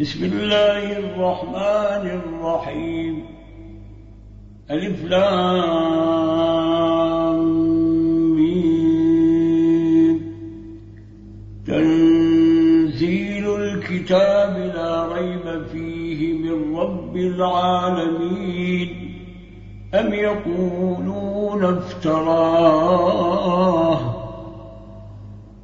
بسم الله الرحمن الرحيم. ألف لام تنزيل الكتاب لا ريب فيه من رب العالمين. أم يقولون افتراه؟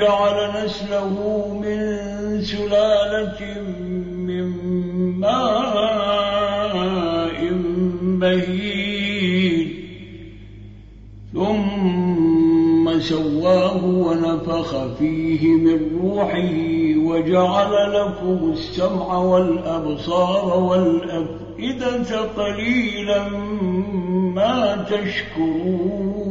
ثم جعل نسله من سلالة من ماء مهين ثم سواه ونفخ فيه من روحه وجعل لكم السمع والأبصار والأفئدة قليلا ما تشكرون.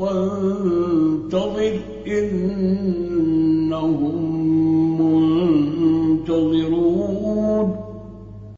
وانتظر إنهم